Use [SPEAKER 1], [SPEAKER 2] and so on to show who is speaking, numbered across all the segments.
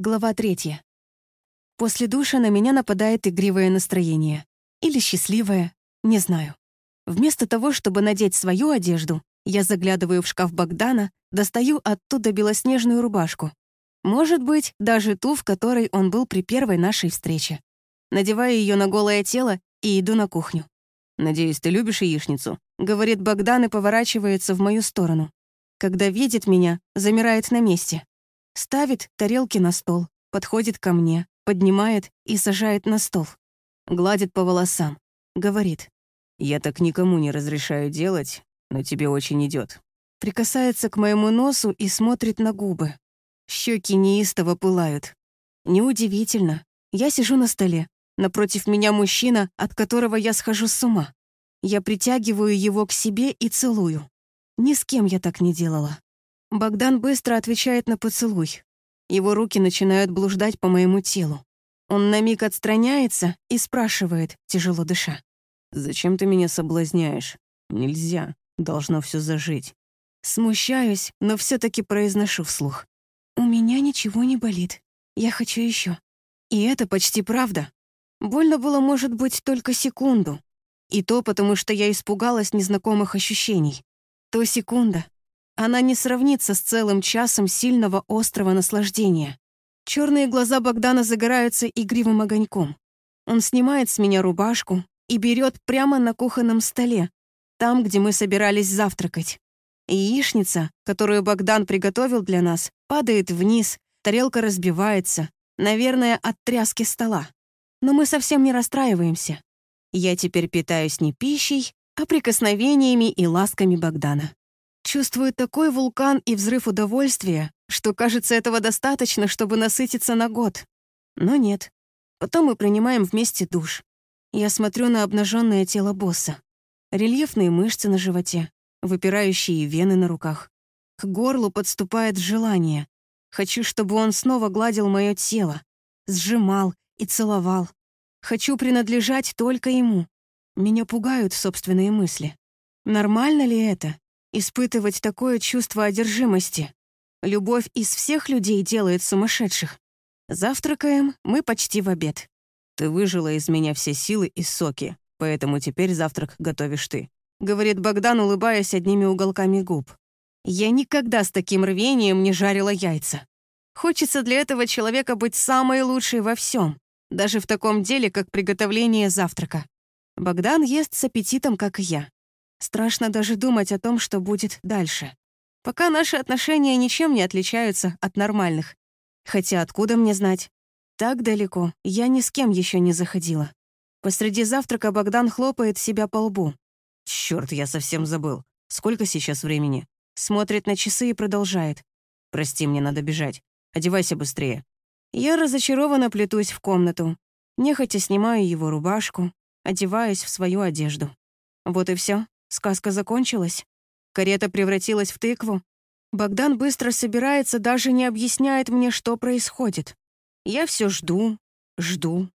[SPEAKER 1] Глава третья. После душа на меня нападает игривое настроение. Или счастливое, не знаю. Вместо того, чтобы надеть свою одежду, я заглядываю в шкаф Богдана, достаю оттуда белоснежную рубашку. Может быть, даже ту, в которой он был при первой нашей встрече. Надеваю ее на голое тело и иду на кухню. «Надеюсь, ты любишь яичницу?» — говорит Богдан и поворачивается в мою сторону. Когда видит меня, замирает на месте. Ставит тарелки на стол, подходит ко мне, поднимает и сажает на стол. Гладит по волосам. Говорит.
[SPEAKER 2] «Я так никому не разрешаю делать, но тебе очень идет.
[SPEAKER 1] Прикасается к моему носу и смотрит на губы. Щеки неистово пылают. Неудивительно. Я сижу на столе. Напротив меня мужчина, от которого я схожу с ума. Я притягиваю его к себе и целую. Ни с кем я так не делала. Богдан быстро отвечает на поцелуй. Его руки начинают блуждать по моему телу. Он на миг отстраняется и спрашивает, тяжело дыша.
[SPEAKER 2] «Зачем ты меня соблазняешь? Нельзя. Должно все зажить».
[SPEAKER 1] Смущаюсь, но все таки произношу вслух. «У меня ничего не болит. Я хочу еще. И это почти правда. Больно было, может быть, только секунду. И то потому, что я испугалась незнакомых ощущений. То секунда, она не сравнится с целым часом сильного острого наслаждения. Черные глаза Богдана загораются игривым огоньком. Он снимает с меня рубашку и берет прямо на кухонном столе, там, где мы собирались завтракать. Яичница, которую Богдан приготовил для нас, падает вниз, тарелка разбивается, наверное, от тряски стола. Но мы совсем не расстраиваемся. Я теперь питаюсь не пищей, а прикосновениями и ласками Богдана. Чувствую такой вулкан и взрыв удовольствия, что, кажется, этого достаточно, чтобы насытиться на год. Но нет. Потом мы принимаем вместе душ. Я смотрю на обнаженное тело босса. Рельефные мышцы на животе, выпирающие вены на руках. К горлу подступает желание. Хочу, чтобы он снова гладил мое тело, сжимал и целовал. Хочу принадлежать только ему. Меня пугают собственные мысли. Нормально ли это? Испытывать такое чувство одержимости. Любовь из всех людей делает сумасшедших. Завтракаем мы почти в обед.
[SPEAKER 2] «Ты выжила из меня все силы и соки, поэтому теперь завтрак готовишь ты», —
[SPEAKER 1] говорит Богдан, улыбаясь одними уголками губ. «Я никогда с таким рвением не жарила яйца. Хочется для этого человека быть самой лучшей во всем, даже в таком деле, как приготовление завтрака. Богдан ест с аппетитом, как и я. Страшно даже думать о том, что будет дальше. Пока наши отношения ничем не отличаются от нормальных. Хотя откуда мне знать? Так далеко я ни с кем еще не заходила. Посреди завтрака Богдан хлопает себя по лбу.
[SPEAKER 2] Черт, я совсем забыл. Сколько сейчас времени?»
[SPEAKER 1] Смотрит на часы и продолжает.
[SPEAKER 2] «Прости, мне надо бежать. Одевайся быстрее».
[SPEAKER 1] Я разочарованно плетусь в комнату. Нехотя снимаю его рубашку, одеваюсь в свою одежду. Вот и все. Сказка закончилась. Карета превратилась в тыкву. Богдан быстро собирается, даже не объясняет мне, что происходит. Я все жду, жду.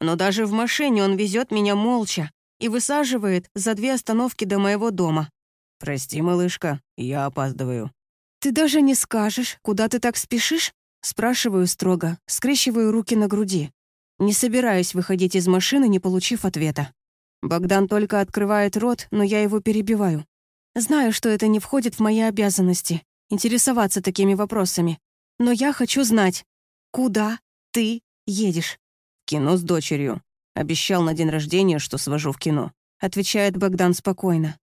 [SPEAKER 1] Но даже в машине он везет меня молча и высаживает за две остановки до моего дома.
[SPEAKER 2] «Прости, малышка, я опаздываю».
[SPEAKER 1] «Ты даже не скажешь, куда ты так спешишь?» Спрашиваю строго, скрещиваю руки на груди. Не собираюсь выходить из машины, не получив ответа. Богдан только открывает рот, но я его перебиваю. Знаю, что это не входит в мои обязанности — интересоваться такими вопросами. Но я хочу знать, куда ты едешь?
[SPEAKER 2] «Кино с дочерью. Обещал на день рождения, что свожу в кино», — отвечает Богдан спокойно.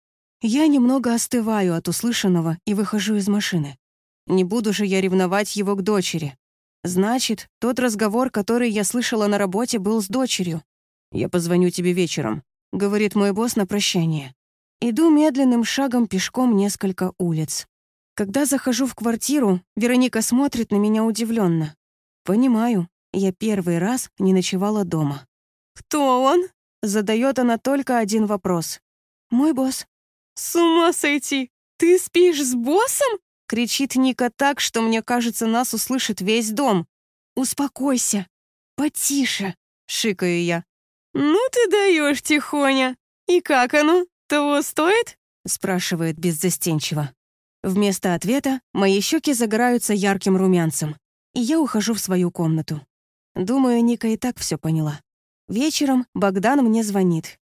[SPEAKER 1] Я немного остываю от услышанного и выхожу из машины. Не буду же я ревновать его к дочери. Значит, тот разговор, который я слышала на работе, был с дочерью.
[SPEAKER 2] «Я позвоню тебе вечером», —
[SPEAKER 1] говорит мой босс на прощание. Иду медленным шагом пешком несколько улиц. Когда захожу в квартиру, Вероника смотрит на меня удивленно. Понимаю, я первый раз не ночевала дома. «Кто он?» — задает она только один вопрос. «Мой босс». «С ума сойти! Ты спишь с боссом?» — кричит Ника так, что мне кажется, нас услышит весь дом. «Успокойся! Потише!» — шикаю я. «Ну ты даешь, Тихоня! И как оно? Того стоит?» — спрашивает беззастенчиво. Вместо ответа мои щеки загораются ярким румянцем. и я ухожу в свою комнату. Думаю, Ника и так все поняла. Вечером Богдан мне звонит.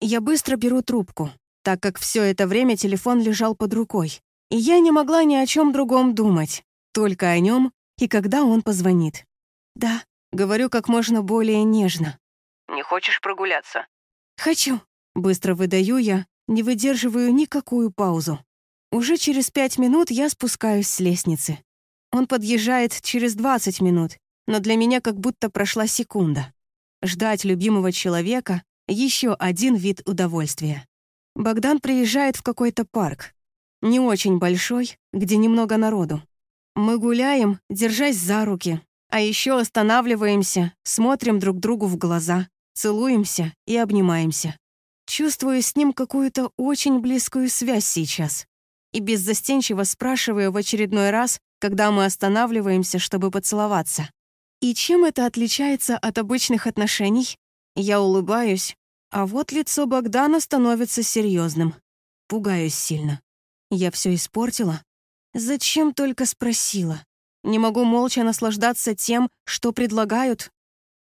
[SPEAKER 1] Я быстро беру трубку, так как все это время телефон лежал под рукой, и я не могла ни о чем другом думать, только о нем и когда он позвонит. «Да», — говорю как можно более нежно.
[SPEAKER 2] «Не хочешь прогуляться?»
[SPEAKER 1] «Хочу», — быстро выдаю я, не выдерживаю никакую паузу. Уже через пять минут я спускаюсь с лестницы. Он подъезжает через 20 минут, но для меня как будто прошла секунда. Ждать любимого человека — еще один вид удовольствия. Богдан приезжает в какой-то парк. Не очень большой, где немного народу. Мы гуляем, держась за руки, а еще останавливаемся, смотрим друг другу в глаза, целуемся и обнимаемся. Чувствую с ним какую-то очень близкую связь сейчас. И беззастенчиво спрашиваю в очередной раз, когда мы останавливаемся, чтобы поцеловаться. И чем это отличается от обычных отношений? Я улыбаюсь, а вот лицо Богдана становится серьезным. Пугаюсь сильно. Я все испортила? Зачем только спросила? Не могу молча наслаждаться тем, что предлагают,